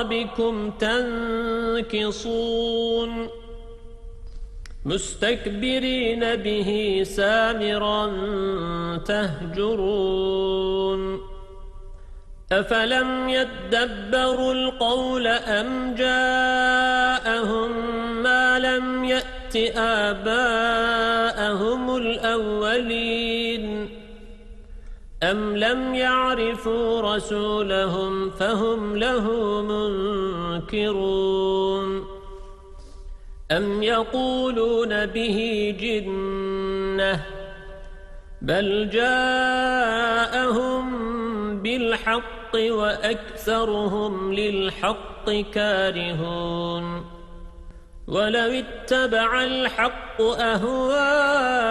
أعقابكم تنكصون مستكبرين به سامرا تهجرون أفلم يدبروا القول أم جاءهم ما لم يأت آباءهم الأولين أم لم يعرفوا رسولهم فهم له منكرون أم يقولون به جنة بل جاءهم بالحق وأكثرهم للحق كارهون ولو اتبع الحق أهواءهم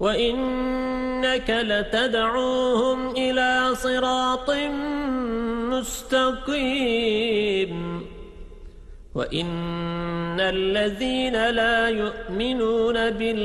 وإنك لتدعوهم إلى صراط مستقيم وإن الذين لا يؤمنون بالآخرة